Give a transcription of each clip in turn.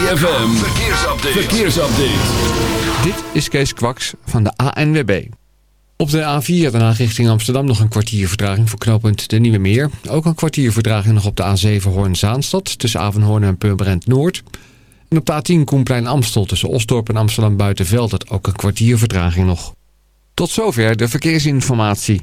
ZFM, verkeersupdate. verkeersupdate. Dit is Kees Kwaks van de ANWB. Op de A4 daarna richting Amsterdam nog een kwartier vertraging voor knooppunt De Nieuwe Meer. Ook een kwartier vertraging nog op de A7 Hoorn-Zaanstad tussen Avenhoorn en Purmerend Noord. En op de A10 Koenplein Amstel tussen Osdorp en Amsterdam Buitenveld dat ook een kwartier vertraging nog. Tot zover de verkeersinformatie.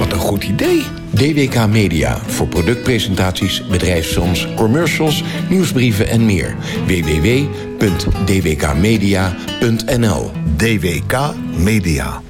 Wat een goed idee. DWK Media voor productpresentaties, bedrijfsfilms, commercials, nieuwsbrieven en meer. www.dwkmedia.nl DWK Media.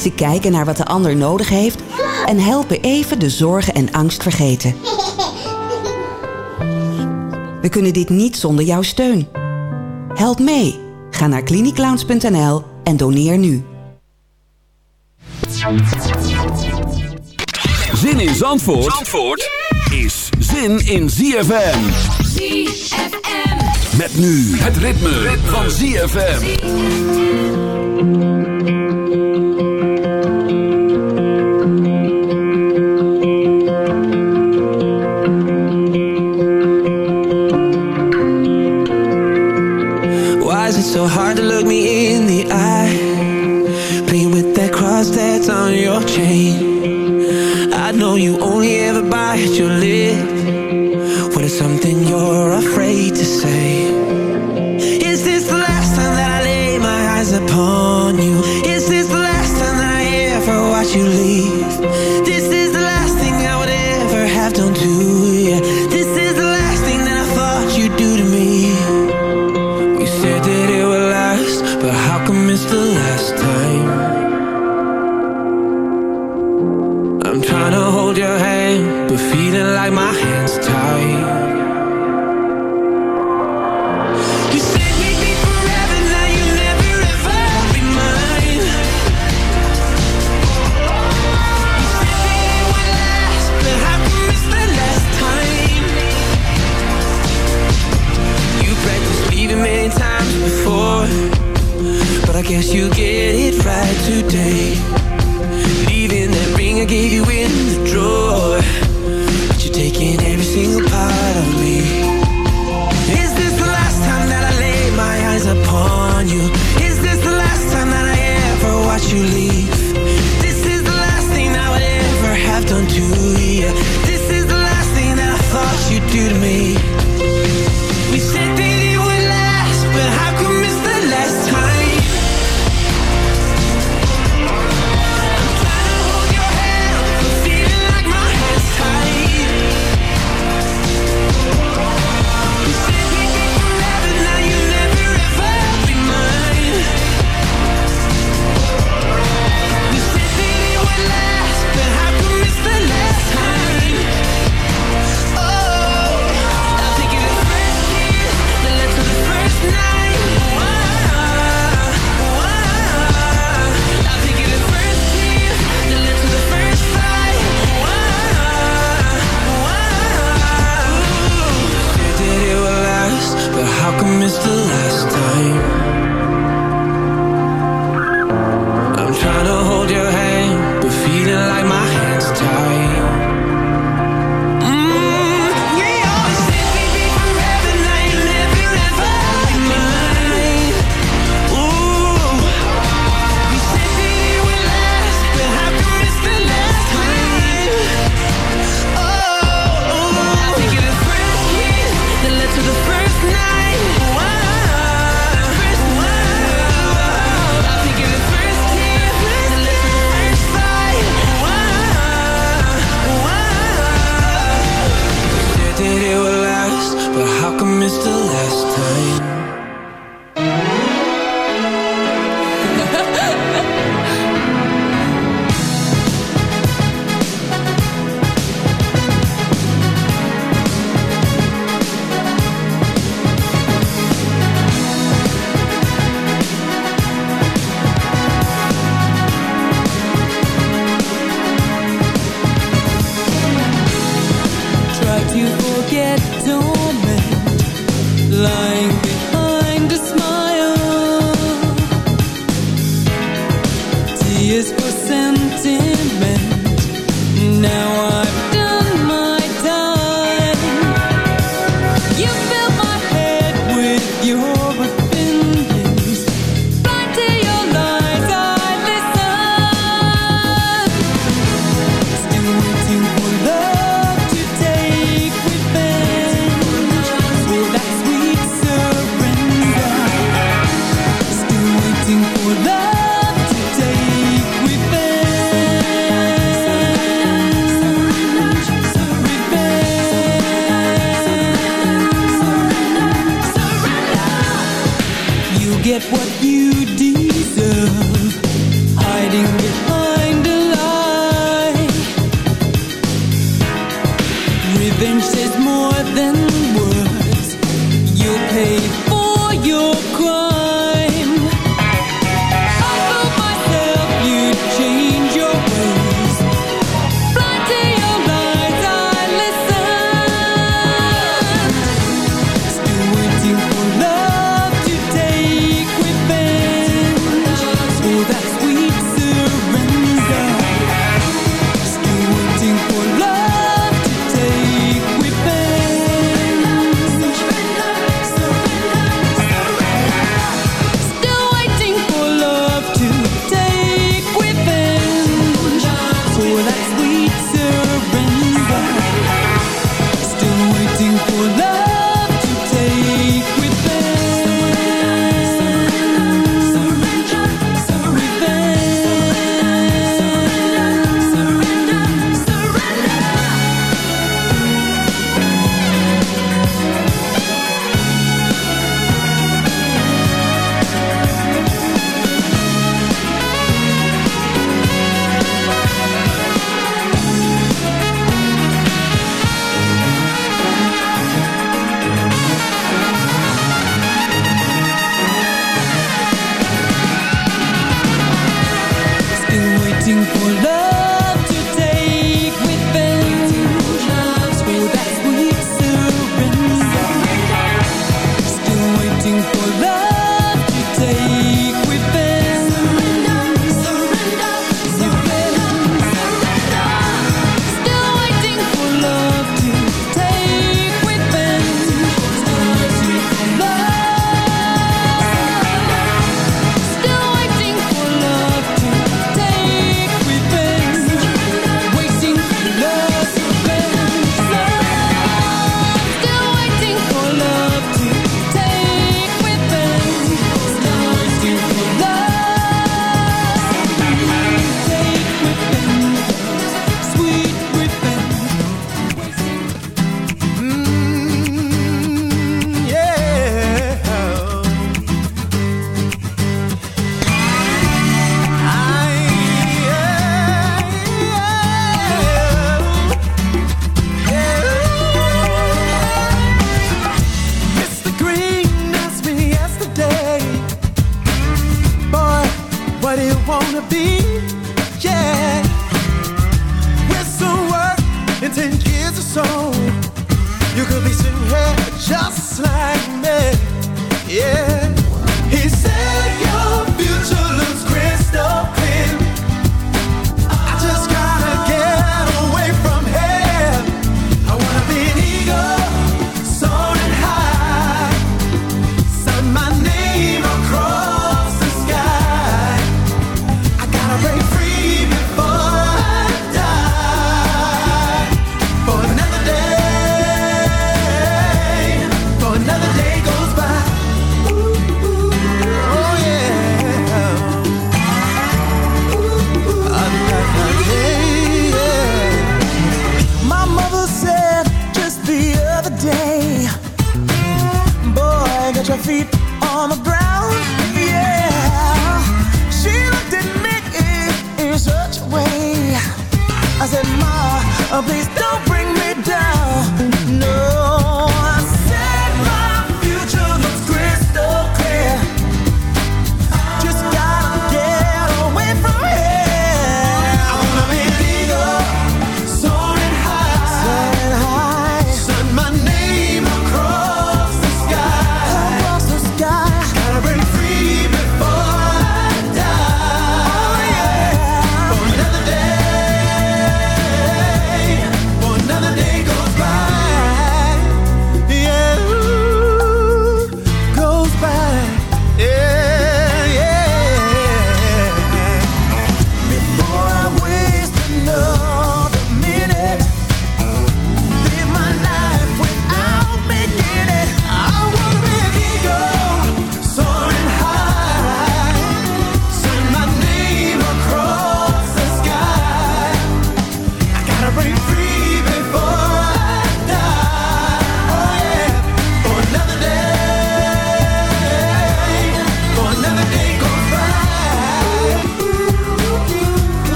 Ze kijken naar wat de ander nodig heeft en helpen even de zorgen en angst vergeten. We kunnen dit niet zonder jouw steun. Help mee. Ga naar cliniclowns.nl en doneer nu. Zin in Zandvoort, Zandvoort is zin in ZFM. ZFM. Met nu het ritme, ritme. van ZFM.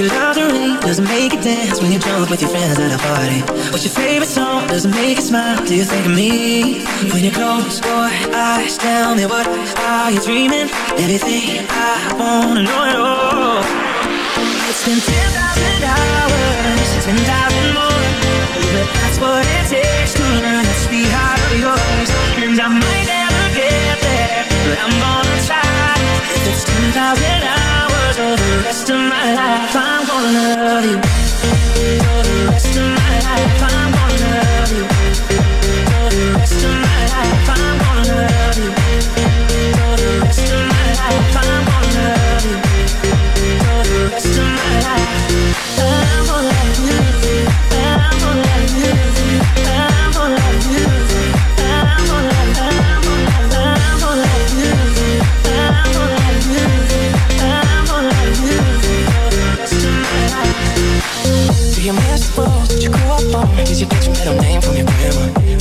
You love the rain? Does it make you dance when you jump with your friends at a party? What's your favorite song? Does it make you smile? Do you think of me? When you close your eyes, tell me what are you dreaming? Everything I wanna know at all. It's been 10,000 hours, 10,000 more But that's what it takes to learn that sweetheart of yours And I might I'm gonna try If it's 10,000 hours for the rest of my life. I'm gonna love you. For the rest of my life I'm gonna love you. For the rest of my life I'm gonna love you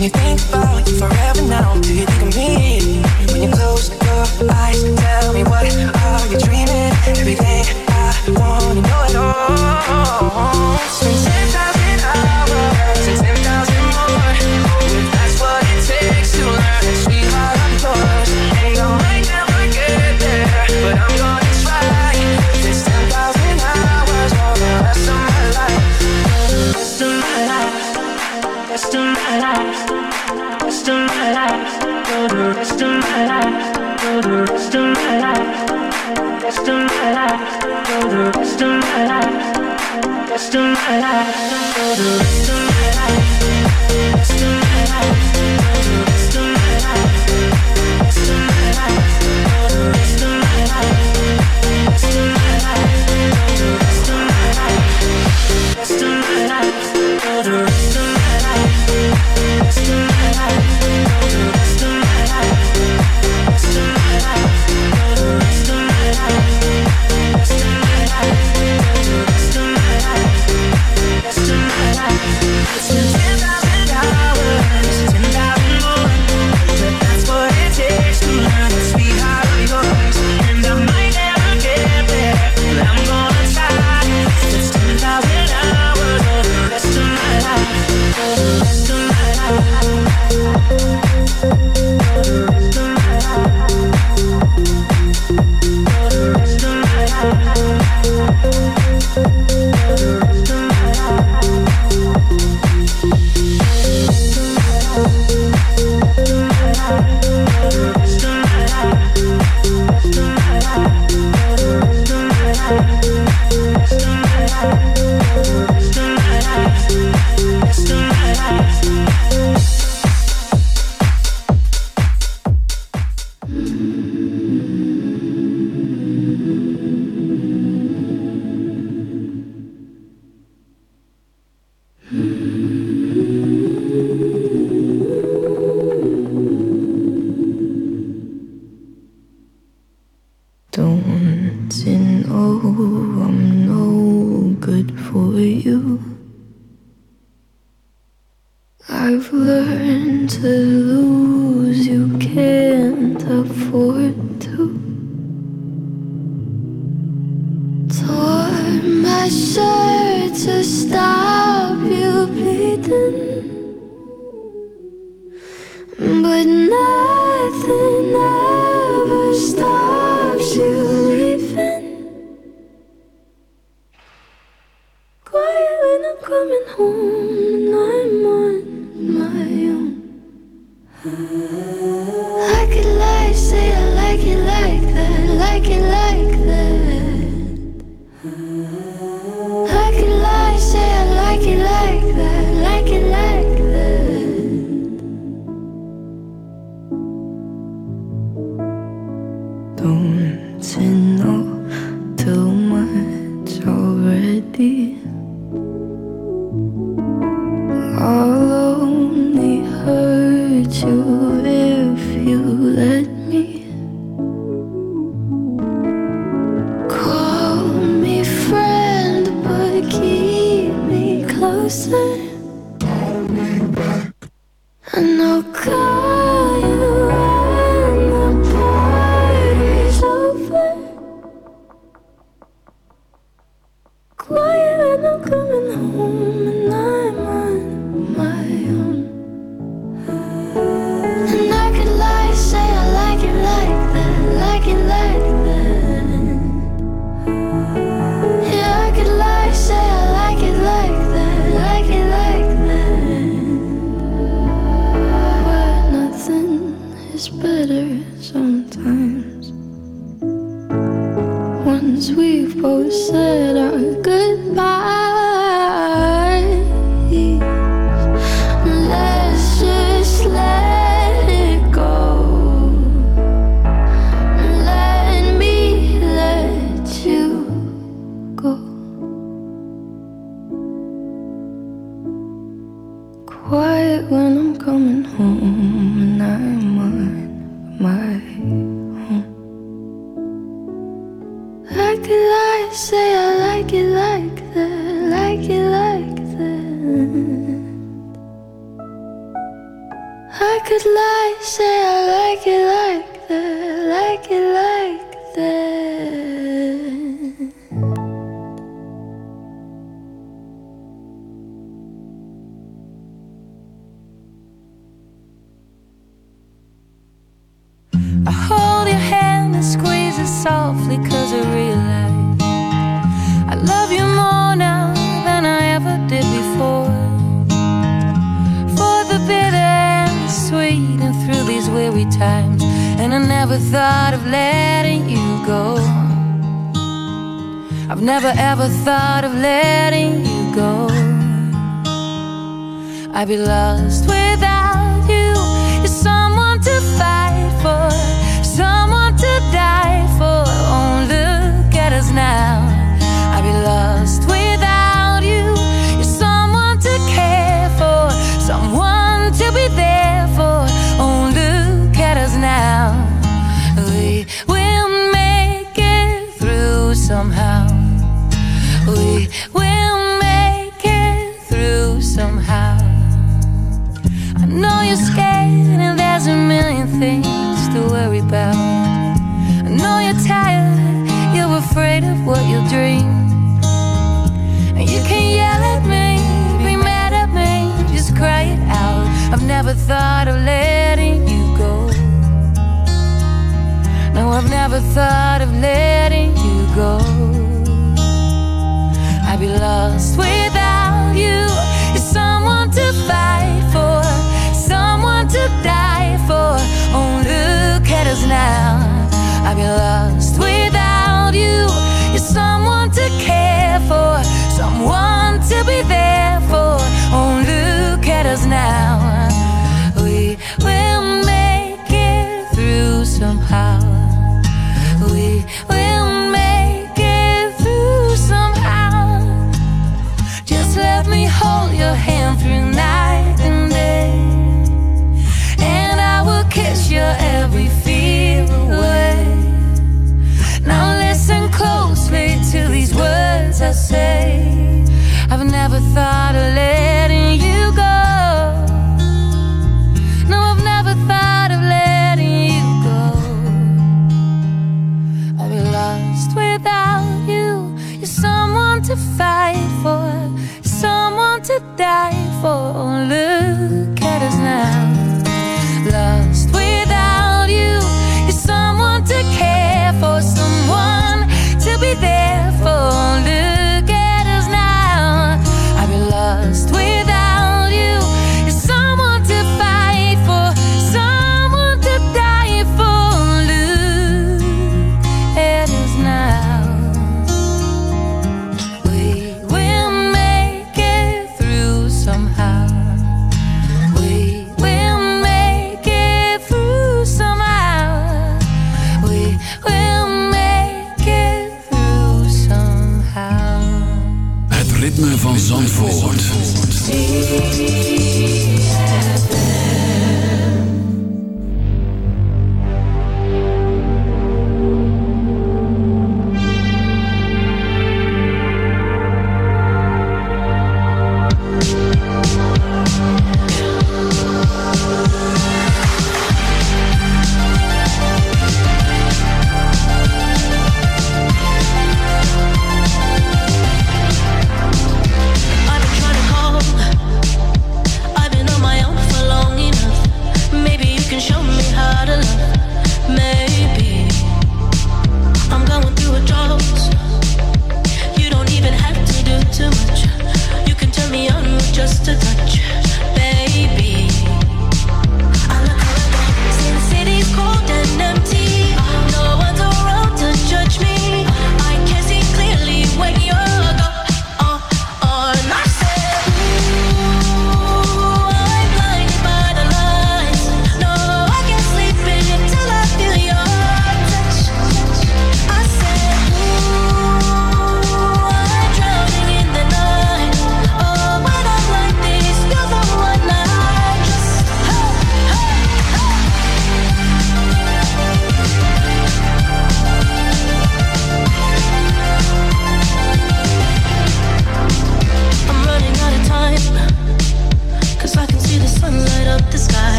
When you think about you forever now, do you think of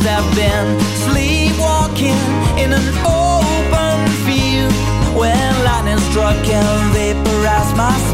must have been. Sleepwalking in an open field when lightning struck and vaporized my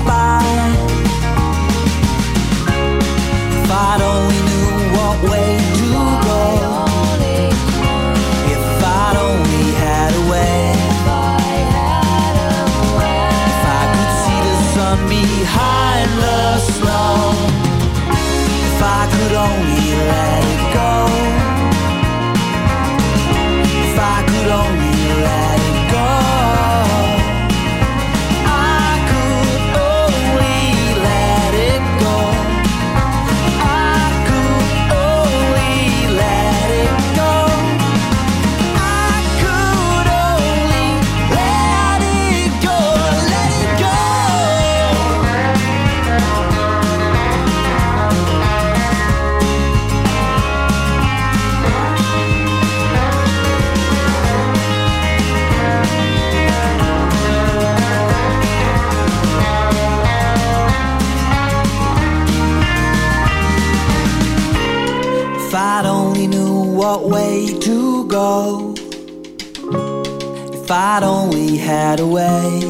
right away.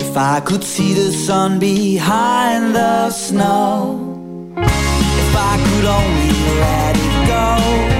If I could see the sun behind the snow, if I could only let it go.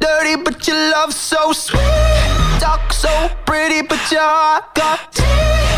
dirty, but your love so sweet. Talk so pretty, but your heart got teeth.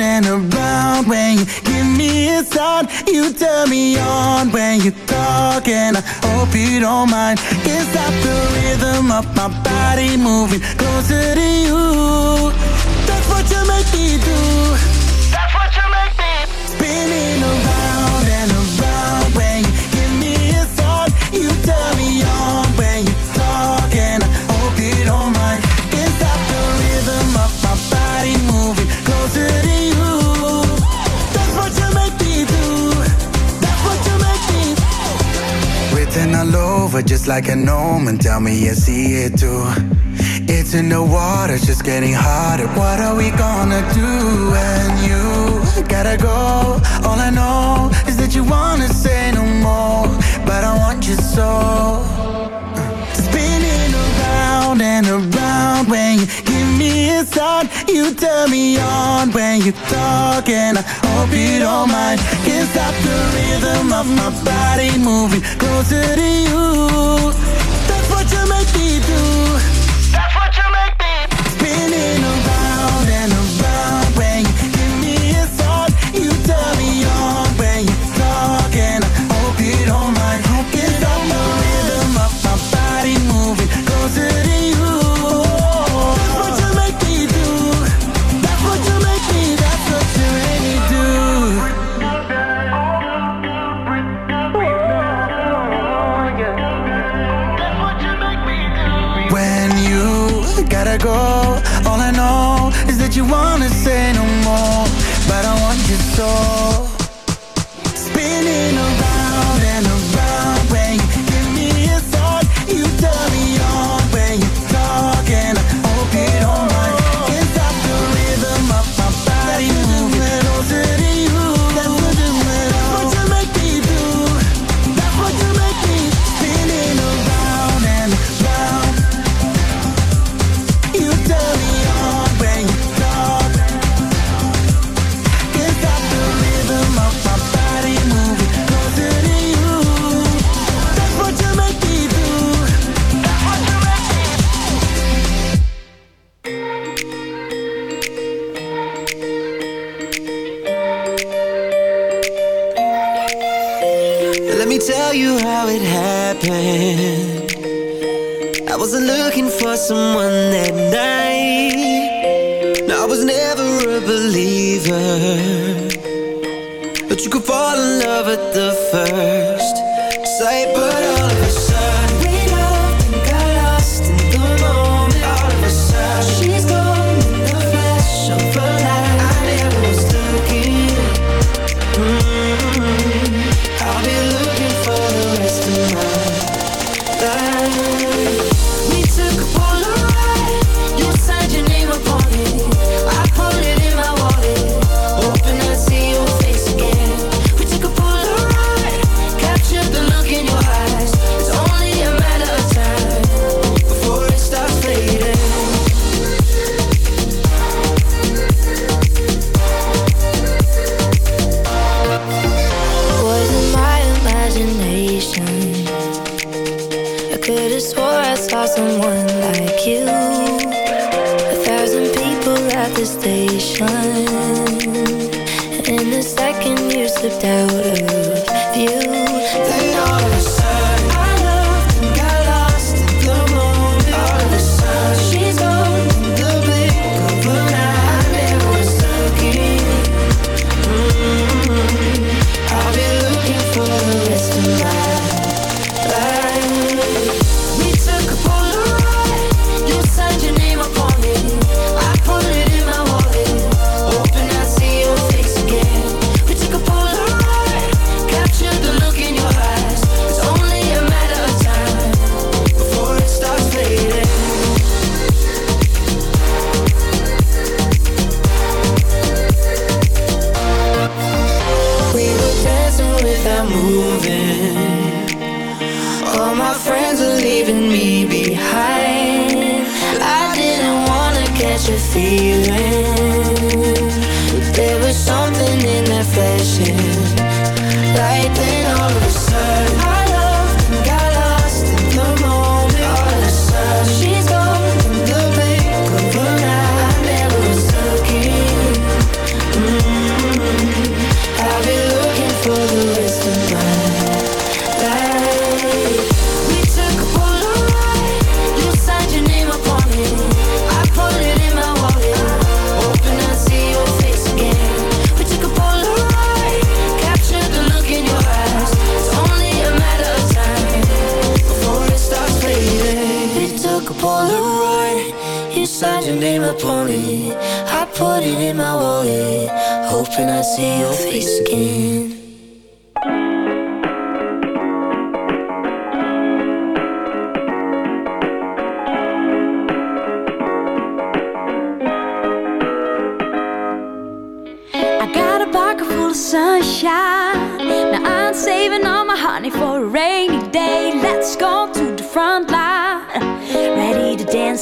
and around when you give me a sign. You turn me on when you talk, and I hope you don't mind. It's not the rhythm of my body moving closer to you. That's what you make me do. Just like a gnome, and tell me you see it too. It's in the water, it's just getting hotter. What are we gonna do when you gotta go? All I know is that you wanna say no more, but I want you so. Around and around when you give me a sign. You turn me on when you talk, and I hope you don't mind. Can't stop the rhythm of my body moving closer to you. That's what you make me do.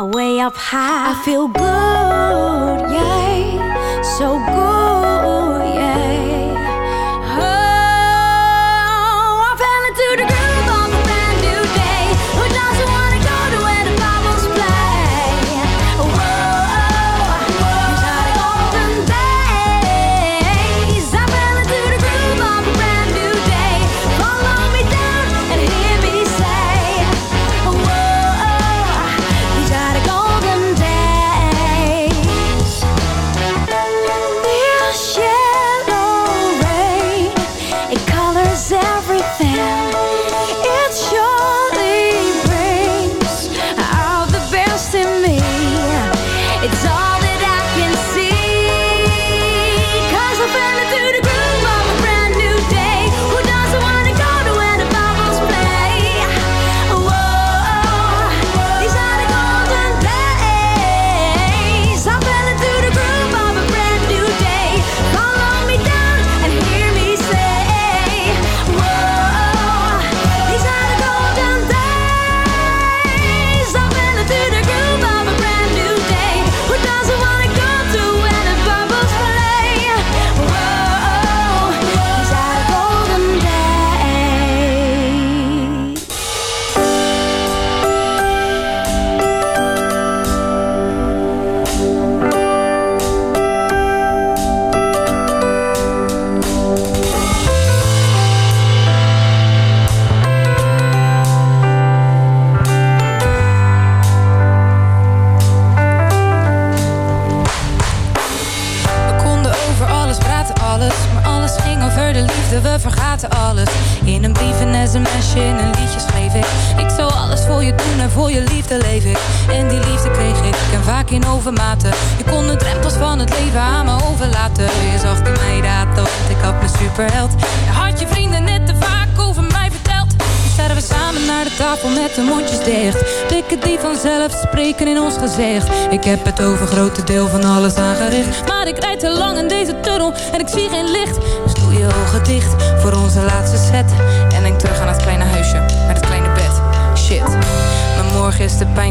Away up high. I feel good, yeah, so good,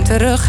terug.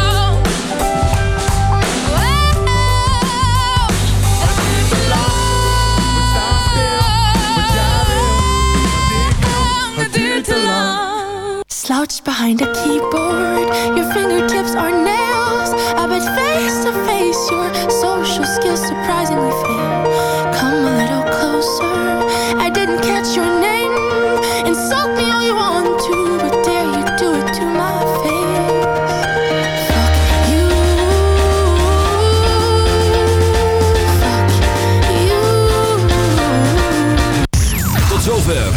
Slouched behind a keyboard, your fingertips are nails. I bet face to face, your social skills surprisingly fail. Come a little closer. I didn't catch your name.